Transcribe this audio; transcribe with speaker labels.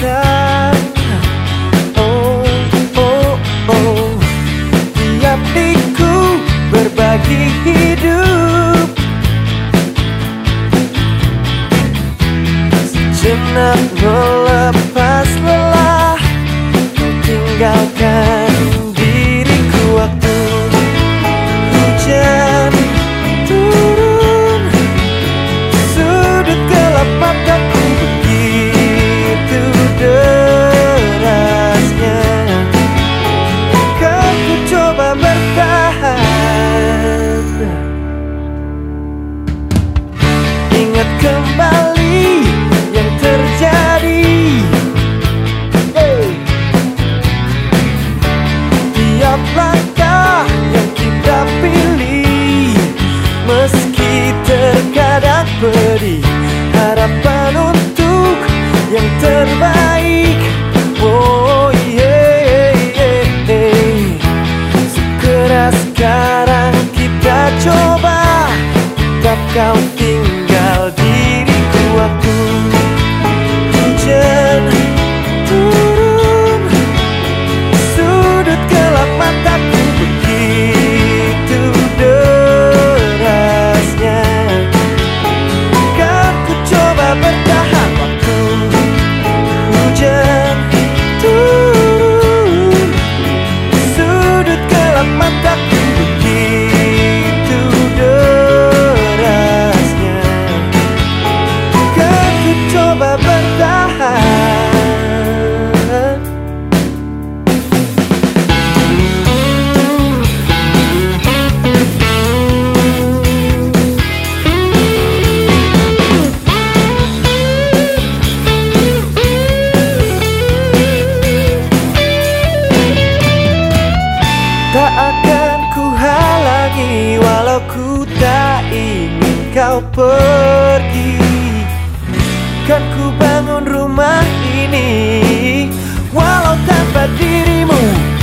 Speaker 1: sadar oh, oh, oh, Tiap berbagi hidup. terbaik Oh yeah, yeah, yeah. Segera sekarang kita coba Tetap kau kau pergi? Kan ku bangun rumah ini Walau tanpa dirimu.